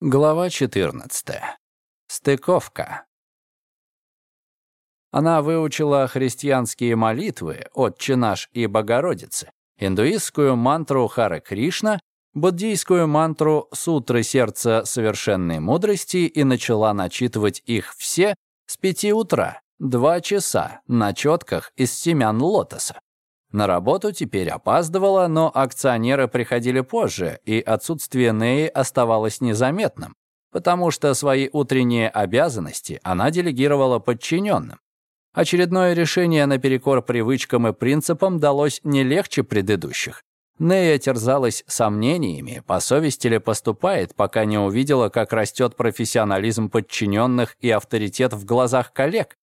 Глава 14. Стыковка. Она выучила христианские молитвы «Отче наш» и «Богородицы», индуистскую мантру Хара Кришна, буддийскую мантру «Сутры сердца совершенной мудрости» и начала начитывать их все с пяти утра, два часа, на четках из семян лотоса. На работу теперь опаздывала, но акционеры приходили позже, и отсутствие Неи оставалось незаметным, потому что свои утренние обязанности она делегировала подчиненным. Очередное решение наперекор привычкам и принципам далось не легче предыдущих. Нея терзалась сомнениями, по совести ли поступает, пока не увидела, как растет профессионализм подчиненных и авторитет в глазах коллег.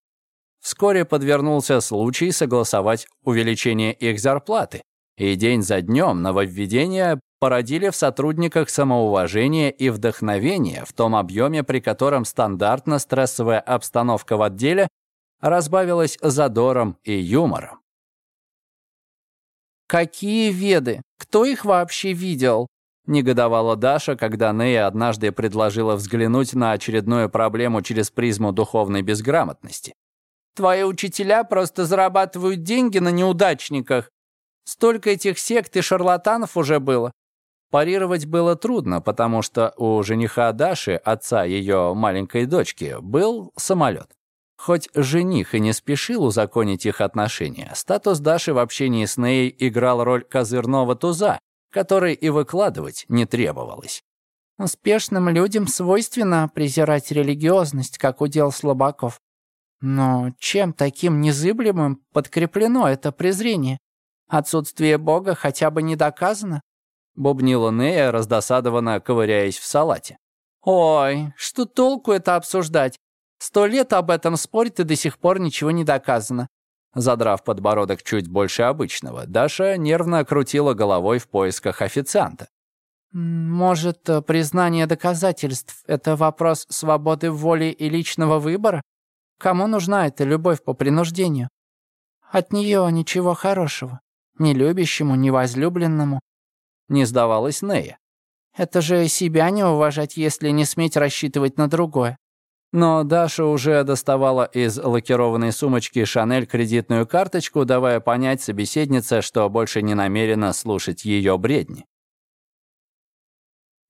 Вскоре подвернулся случай согласовать увеличение их зарплаты, и день за днем нововведения породили в сотрудниках самоуважение и вдохновение в том объеме, при котором стандартно стрессовая обстановка в отделе разбавилась задором и юмором. «Какие веды? Кто их вообще видел?» Негодовала Даша, когда Нея однажды предложила взглянуть на очередную проблему через призму духовной безграмотности. Твои учителя просто зарабатывают деньги на неудачниках. Столько этих сект и шарлатанов уже было. Парировать было трудно, потому что у жениха Даши, отца ее маленькой дочки, был самолет. Хоть жених и не спешил узаконить их отношения, статус Даши в общении с Ней играл роль козырного туза, который и выкладывать не требовалось. Успешным людям свойственно презирать религиозность, как удел слабаков. Но чем таким незыблемым подкреплено это презрение? Отсутствие Бога хотя бы не доказано? Бубнила Нея, раздосадованно ковыряясь в салате. «Ой, что толку это обсуждать? Сто лет об этом спорят, и до сих пор ничего не доказано». Задрав подбородок чуть больше обычного, Даша нервно крутила головой в поисках официанта. «Может, признание доказательств — это вопрос свободы воли и личного выбора?» Кому нужна эта любовь по принуждению? От нее ничего хорошего. Ни любящему, ни возлюбленному. Не сдавалась Нея. Это же себя не уважать, если не сметь рассчитывать на другое. Но Даша уже доставала из лакированной сумочки Шанель кредитную карточку, давая понять собеседнице, что больше не намерена слушать ее бредни.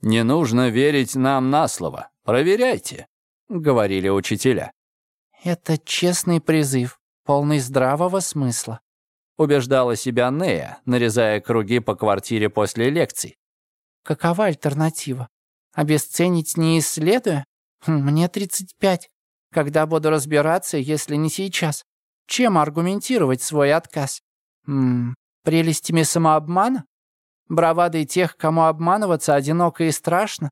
«Не нужно верить нам на слово. Проверяйте», — говорили учителя. «Это честный призыв, полный здравого смысла», убеждала себя Нея, нарезая круги по квартире после лекций. «Какова альтернатива? Обесценить не исследуя? Хм, мне 35. Когда буду разбираться, если не сейчас? Чем аргументировать свой отказ? М -м, прелестями самообмана? Бравадой тех, кому обманываться одиноко и страшно?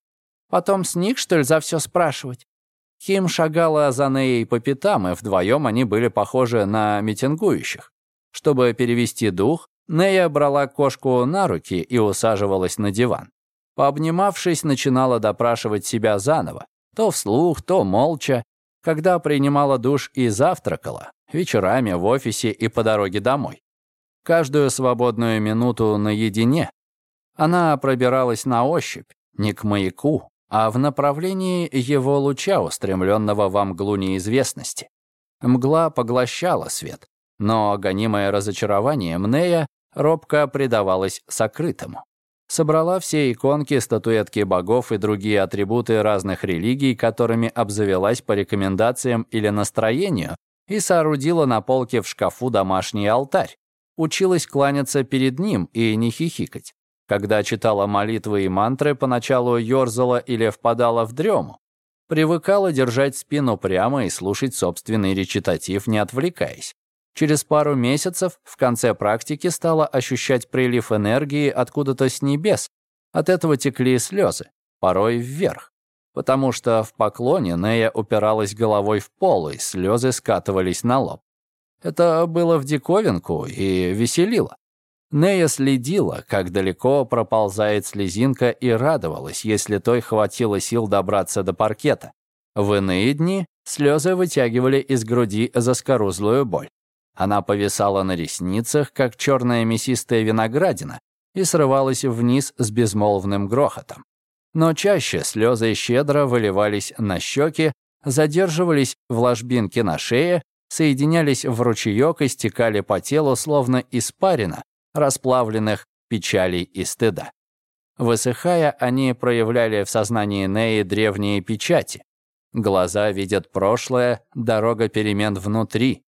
Потом с них, что ли, за все спрашивать? Ким шагала за Неей по пятам, и вдвоем они были похожи на митингующих. Чтобы перевести дух, Нея брала кошку на руки и усаживалась на диван. Пообнимавшись, начинала допрашивать себя заново, то вслух, то молча, когда принимала душ и завтракала, вечерами в офисе и по дороге домой. Каждую свободную минуту наедине она пробиралась на ощупь, не к маяку, а в направлении его луча, устремленного во мглу неизвестности. Мгла поглощала свет, но, гонимая разочарованием Нея, робко предавалась сокрытому. Собрала все иконки, статуэтки богов и другие атрибуты разных религий, которыми обзавелась по рекомендациям или настроению, и соорудила на полке в шкафу домашний алтарь. Училась кланяться перед ним и не хихикать. Когда читала молитвы и мантры, поначалу ёрзала или впадала в дрему. Привыкала держать спину прямо и слушать собственный речитатив, не отвлекаясь. Через пару месяцев в конце практики стала ощущать прилив энергии откуда-то с небес. От этого текли слезы, порой вверх. Потому что в поклоне Нея упиралась головой в пол, и слезы скатывались на лоб. Это было в диковинку и веселило. Нея следила, как далеко проползает слезинка, и радовалась, если той хватило сил добраться до паркета. В иные дни слезы вытягивали из груди заскорузлую боль. Она повисала на ресницах, как черная мясистая виноградина, и срывалась вниз с безмолвным грохотом. Но чаще слезы щедро выливались на щеки, задерживались в ложбинке на шее, соединялись в ручеек и стекали по телу, словно испарина, расплавленных печалей и стыда. Высыхая, они проявляли в сознании Неи древние печати. Глаза видят прошлое, дорога перемен внутри.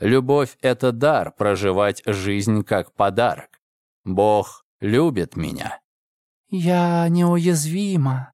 Любовь — это дар, проживать жизнь как подарок. Бог любит меня. «Я неуязвима»,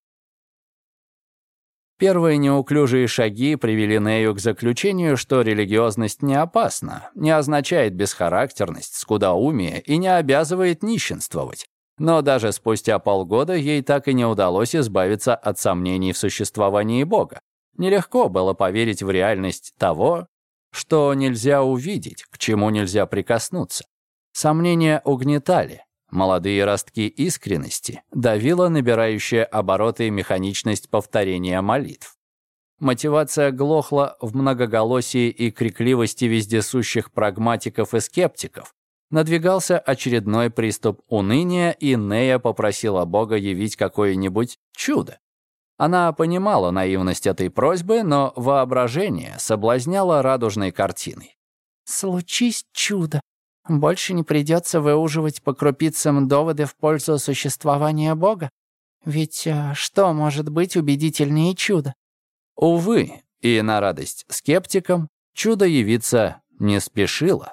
Первые неуклюжие шаги привели Нею к заключению, что религиозность не опасна, не означает бесхарактерность, скудоумие и не обязывает нищенствовать. Но даже спустя полгода ей так и не удалось избавиться от сомнений в существовании Бога. Нелегко было поверить в реальность того, что нельзя увидеть, к чему нельзя прикоснуться. Сомнения угнетали, Молодые ростки искренности давила набирающая обороты механичность повторения молитв. Мотивация глохла в многоголосии и крикливости вездесущих прагматиков и скептиков. Надвигался очередной приступ уныния, и Нея попросила Бога явить какое-нибудь чудо. Она понимала наивность этой просьбы, но воображение соблазняло радужной картиной. «Случись чудо, больше не придется выуживать по крупицам доводы в пользу существования Бога. Ведь а, что может быть убедительнее чуда? Увы, и на радость скептикам чудо явиться не спешило.